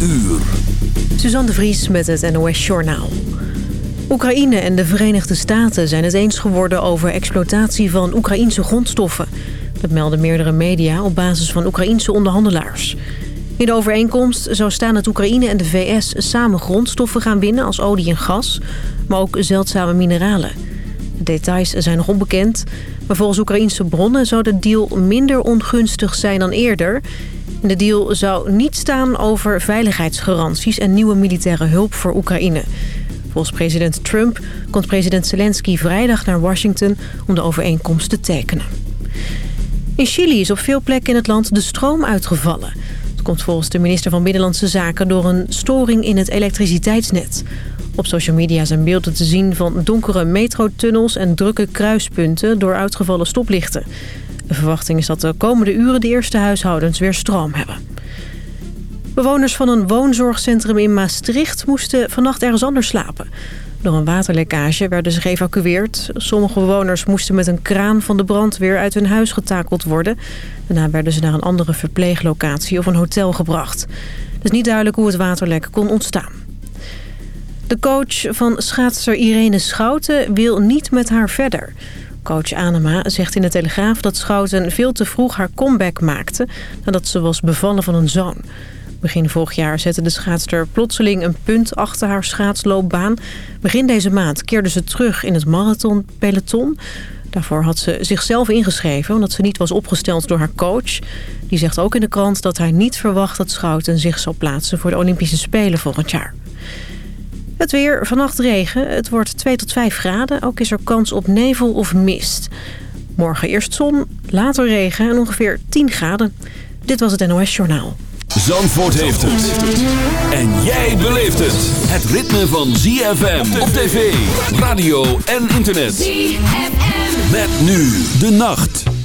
uur. Suzanne de Vries met het NOS Journaal. Oekraïne en de Verenigde Staten zijn het eens geworden over exploitatie van Oekraïnse grondstoffen. Dat melden meerdere media op basis van Oekraïnse onderhandelaars. In de overeenkomst zou staan dat Oekraïne en de VS samen grondstoffen gaan winnen als olie en gas, maar ook zeldzame mineralen. De details zijn nog onbekend, maar volgens Oekraïnse bronnen zou de deal minder ongunstig zijn dan eerder. De deal zou niet staan over veiligheidsgaranties en nieuwe militaire hulp voor Oekraïne. Volgens president Trump komt president Zelensky vrijdag naar Washington om de overeenkomst te tekenen. In Chili is op veel plekken in het land de stroom uitgevallen. Het komt volgens de minister van Binnenlandse Zaken door een storing in het elektriciteitsnet. Op social media zijn beelden te zien van donkere metrotunnels en drukke kruispunten door uitgevallen stoplichten. De verwachting is dat de komende uren de eerste huishoudens weer stroom hebben. Bewoners van een woonzorgcentrum in Maastricht moesten vannacht ergens anders slapen. Door een waterlekkage werden ze geëvacueerd. Sommige bewoners moesten met een kraan van de brandweer uit hun huis getakeld worden. Daarna werden ze naar een andere verpleeglocatie of een hotel gebracht. Het is niet duidelijk hoe het waterlek kon ontstaan. De coach van schaatser Irene Schouten wil niet met haar verder. Coach Anema zegt in de Telegraaf dat Schouten veel te vroeg haar comeback maakte... nadat ze was bevallen van een zoon. Begin vorig jaar zette de schaatster plotseling een punt achter haar schaatsloopbaan. Begin deze maand keerde ze terug in het marathonpeloton. Daarvoor had ze zichzelf ingeschreven omdat ze niet was opgesteld door haar coach. Die zegt ook in de krant dat hij niet verwacht dat Schouten zich zal plaatsen voor de Olympische Spelen volgend jaar. Het weer, vannacht regen. Het wordt 2 tot 5 graden. Ook is er kans op nevel of mist. Morgen eerst zon, later regen en ongeveer 10 graden. Dit was het NOS Journaal. Zandvoort heeft het. En jij beleeft het. Het ritme van ZFM op tv, radio en internet. ZFM. Met nu de nacht.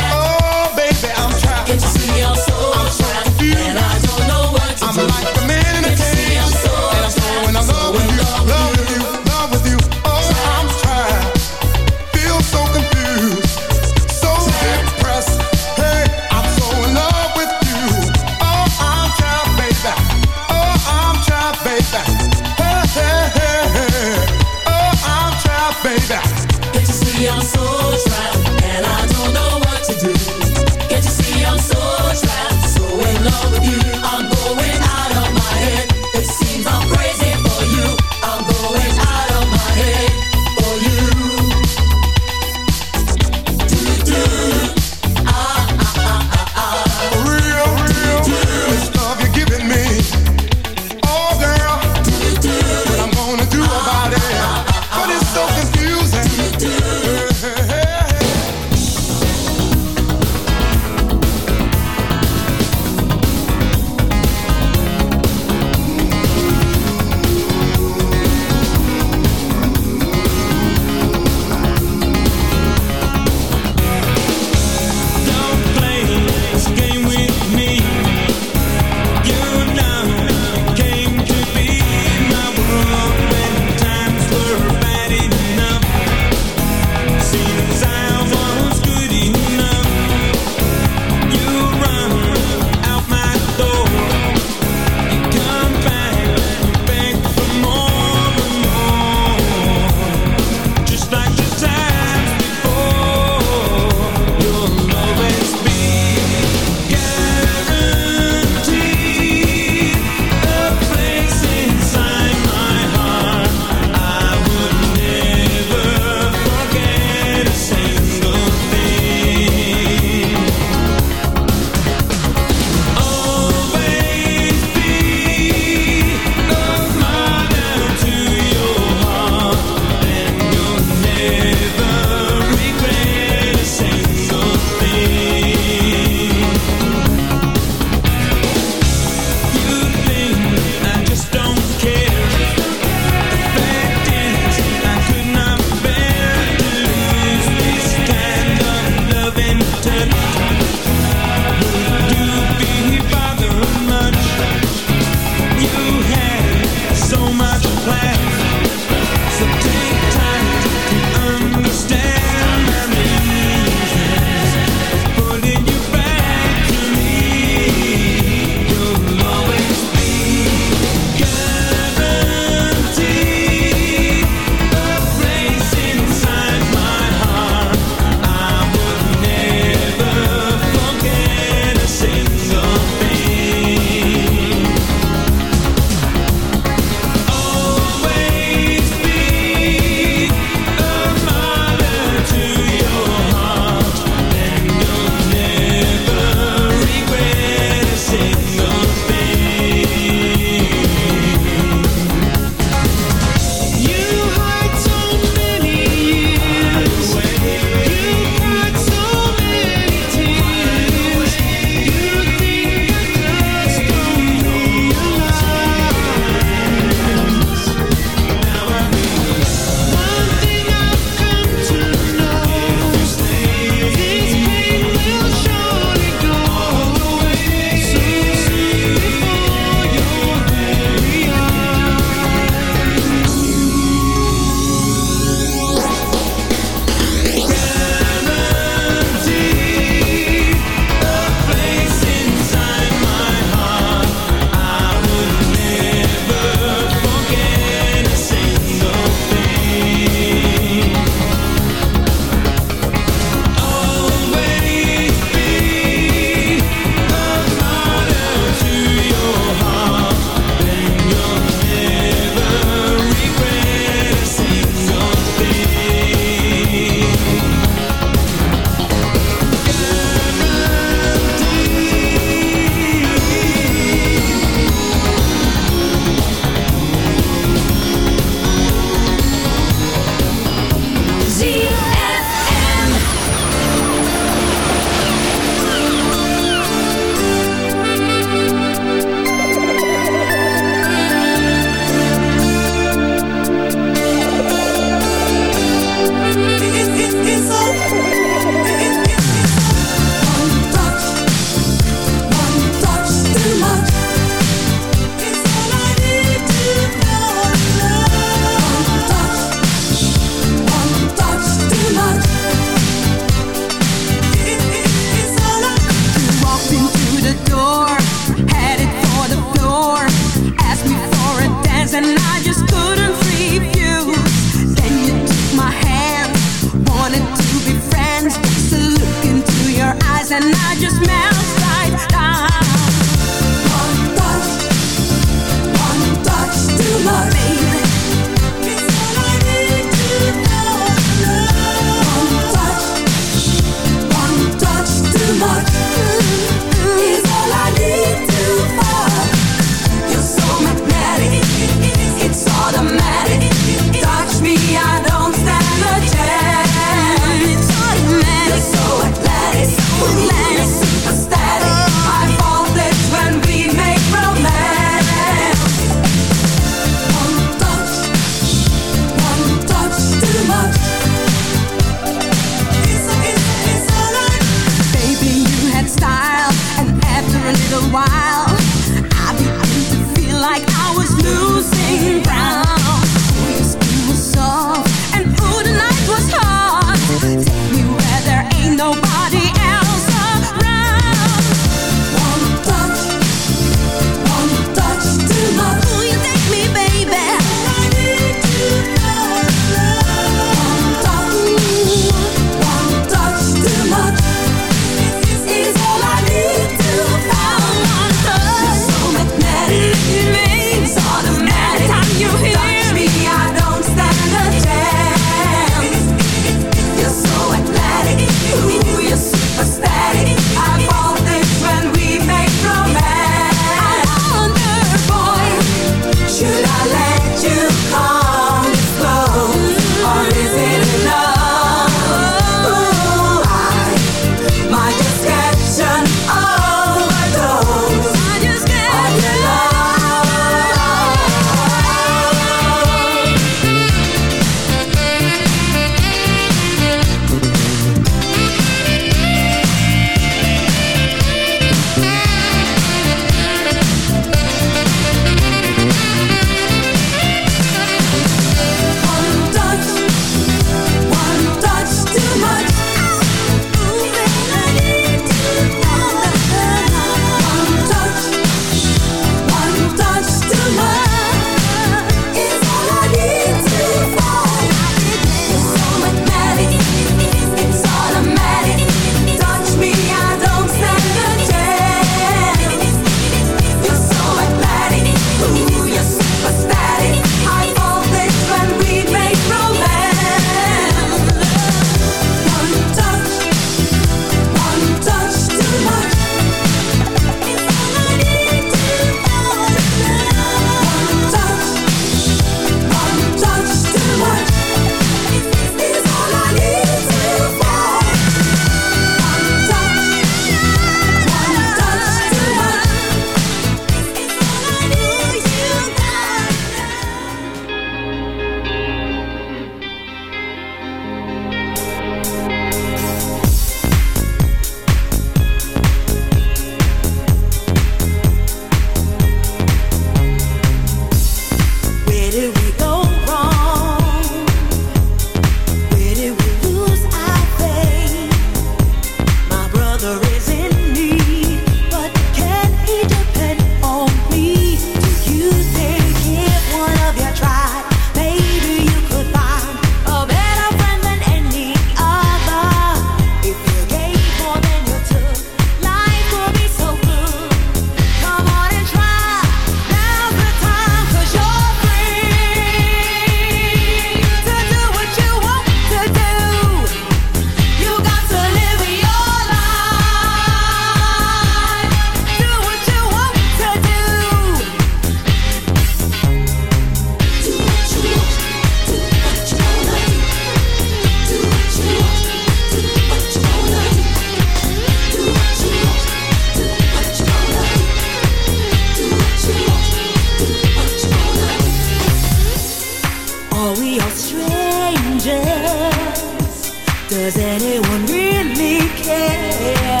Does anyone really care?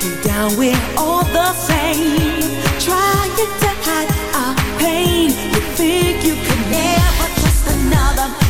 Deep down we're all the same Trying to hide our pain. You think you can never trust another.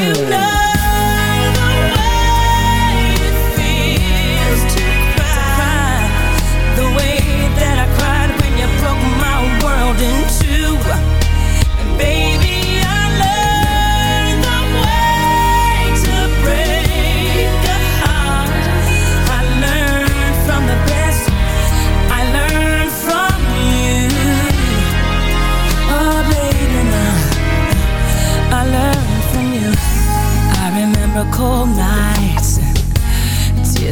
you.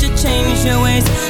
sorry, change your ways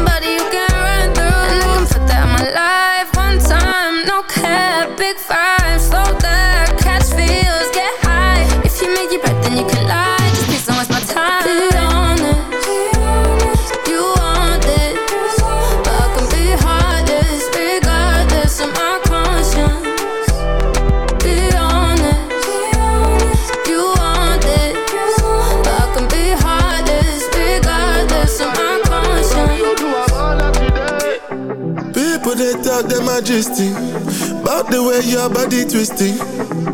About the way your body twisting.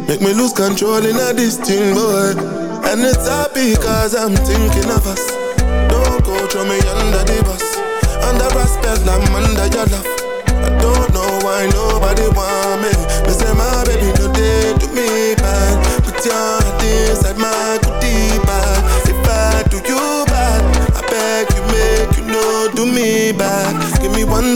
Make me lose control in a thing, boy. And it's happy cause I'm thinking of us. Don't go throw me under the bus. Under respect, I'm under your love. I don't know why nobody want me. Me say my baby no day to me bad. Put your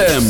See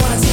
What's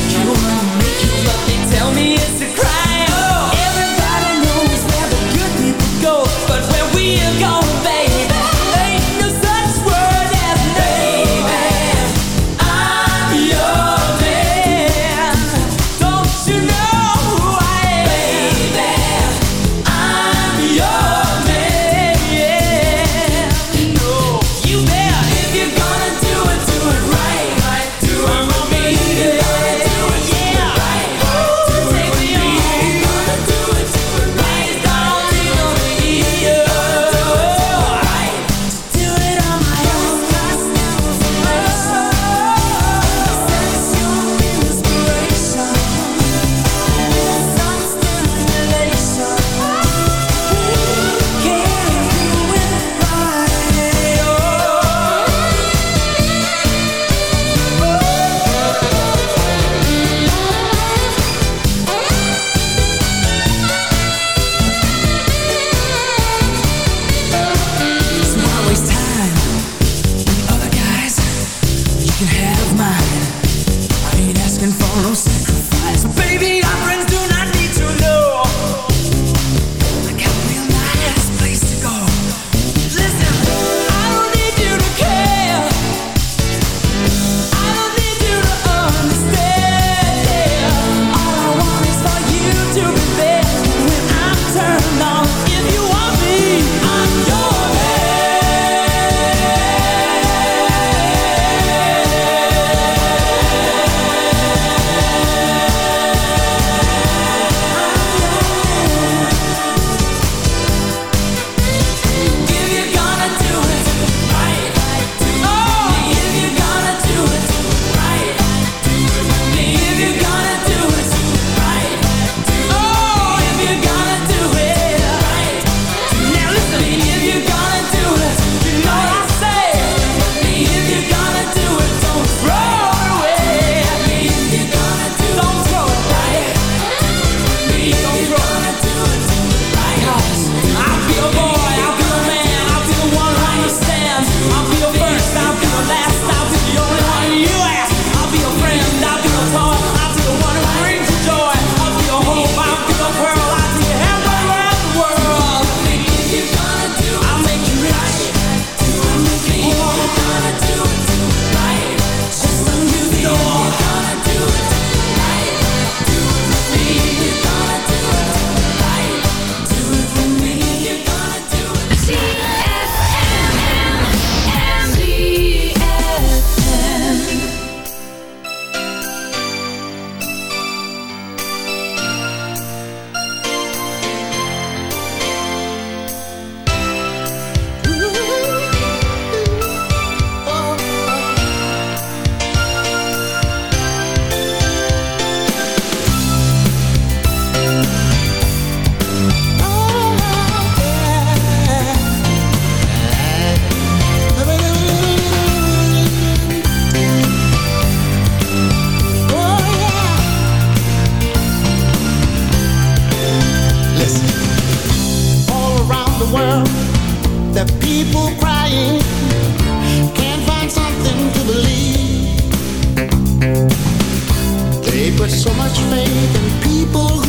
but so much faith in people